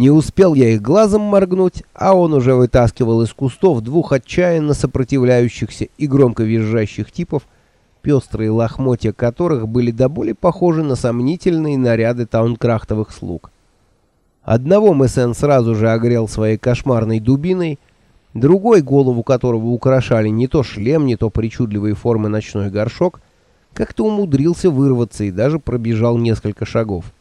Не успел я их глазом моргнуть, а он уже вытаскивал из кустов двух отчаянно сопротивляющихся и громко визжащих типов, пестрые лохмотья которых были до боли похожи на сомнительные наряды таункрафтовых слуг. Одного Мессен сразу же огрел своей кошмарной дубиной, другой, голову которого украшали не то шлем, не то причудливые формы ночной горшок, как-то умудрился вырваться и даже пробежал несколько шагов.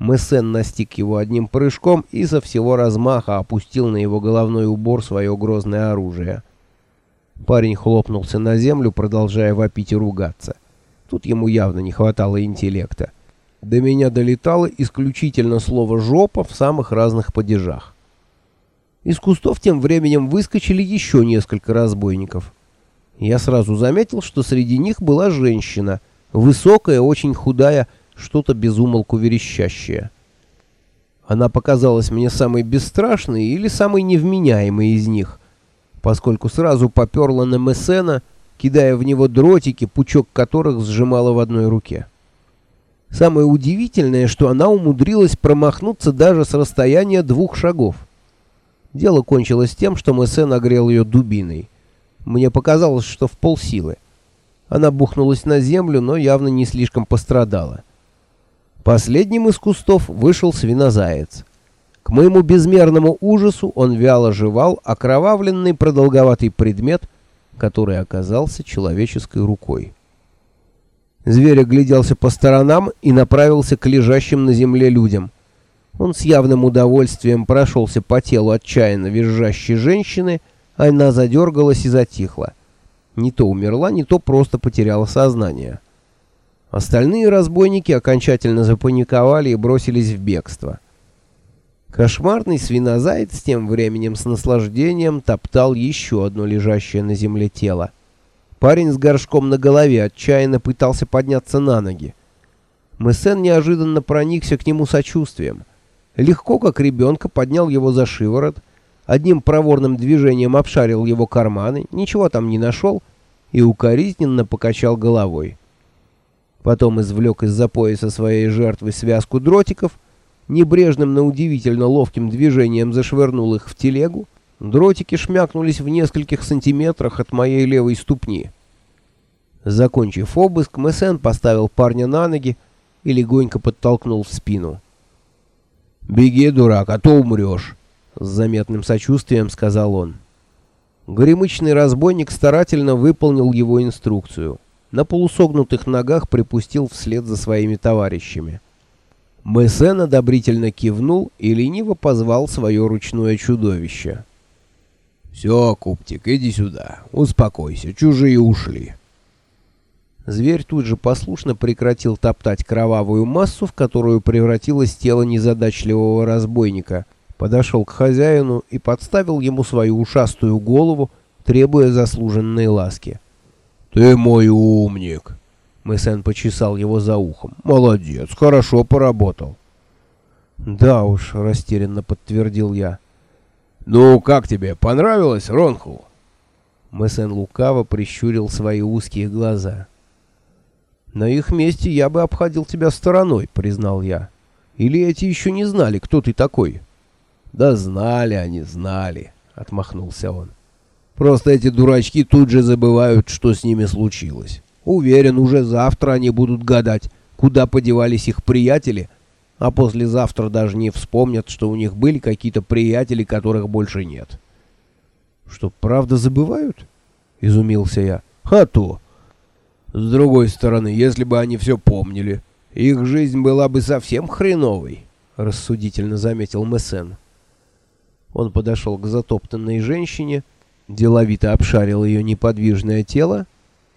Мессен настиг его одним прыжком и со всего размаха опустил на его головной убор свое грозное оружие. Парень хлопнулся на землю, продолжая вопить и ругаться. Тут ему явно не хватало интеллекта. До меня долетало исключительно слово «жопа» в самых разных падежах. Из кустов тем временем выскочили еще несколько разбойников. Я сразу заметил, что среди них была женщина, высокая, очень худая, что-то безумолку верещащее. Она показалась мне самой бесстрашной или самой невменяемой из них, поскольку сразу поперла на Мессена, кидая в него дротики, пучок которых сжимала в одной руке. Самое удивительное, что она умудрилась промахнуться даже с расстояния двух шагов. Дело кончилось тем, что Мессен огрел ее дубиной. Мне показалось, что в полсилы. Она бухнулась на землю, но явно не слишком пострадала. Последним из кустов вышел свинозаец. К моему безмерному ужасу он вяло жевал окровавленный продолговатый предмет, который оказался человеческой рукой. Зверь огляделся по сторонам и направился к лежащим на земле людям. Он с явным удовольствием прошелся по телу отчаянно визжащей женщины, а она задергалась и затихла. Не то умерла, не то просто потеряла сознание. Остальные разбойники окончательно запаниковали и бросились в бегство. Кошмарный свинозаяц тем временем с наслаждением топтал еще одно лежащее на земле тело. Парень с горшком на голове отчаянно пытался подняться на ноги. Мессен неожиданно проникся к нему сочувствием. Легко, как ребенка, поднял его за шиворот, одним проворным движением обшарил его карманы, ничего там не нашел и укоризненно покачал головой. Потом извлек из-за пояса своей жертвы связку дротиков, небрежным, но удивительно ловким движением зашвырнул их в телегу. Дротики шмякнулись в нескольких сантиметрах от моей левой ступни. Закончив обыск, Мессен поставил парня на ноги и легонько подтолкнул в спину. «Беги, дурак, а то умрешь», — с заметным сочувствием сказал он. Горемычный разбойник старательно выполнил его инструкцию — на полусогнутых ногах припустил вслед за своими товарищами. Мессен одобрительно кивнул и лениво позвал свое ручное чудовище. «Все, Куптик, иди сюда. Успокойся, чужие ушли». Зверь тут же послушно прекратил топтать кровавую массу, в которую превратилось тело незадачливого разбойника, подошел к хозяину и подставил ему свою ушастую голову, требуя заслуженной ласки. «Ты мой умник!» Мэсэн почесал его за ухом. «Молодец, хорошо поработал». «Да уж», — растерянно подтвердил я. «Ну, как тебе, понравилось, Ронхул?» Мэсэн лукаво прищурил свои узкие глаза. «На их месте я бы обходил тебя стороной», — признал я. «Или эти еще не знали, кто ты такой?» «Да знали они, знали», — отмахнулся он. Просто эти дурачки тут же забывают, что с ними случилось. Уверен, уже завтра они будут гадать, куда подевались их приятели, а послезавтра даже не вспомнят, что у них были какие-то приятели, которых больше нет. Что, правда забывают? Изумился я. А то! С другой стороны, если бы они все помнили, их жизнь была бы совсем хреновой, рассудительно заметил Мессен. Он подошел к затоптанной женщине деловито обшарил ее неподвижное тело,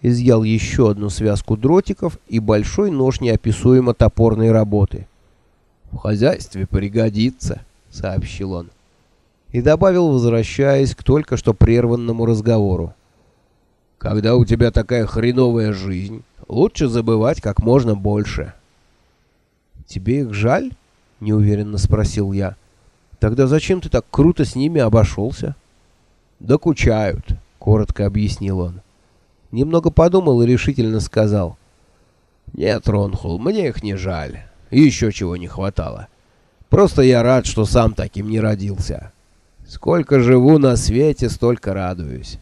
изъял еще одну связку дротиков и большой нож неописуемо топорной работы. «В хозяйстве пригодится», — сообщил он. И добавил, возвращаясь к только что прерванному разговору. «Когда у тебя такая хреновая жизнь, лучше забывать как можно больше». «Тебе их жаль?» — неуверенно спросил я. «Тогда зачем ты так круто с ними обошелся?» «Докучают», — коротко объяснил он. Немного подумал и решительно сказал. «Нет, Ронхул, мне их не жаль. Еще чего не хватало. Просто я рад, что сам таким не родился. Сколько живу на свете, столько радуюсь.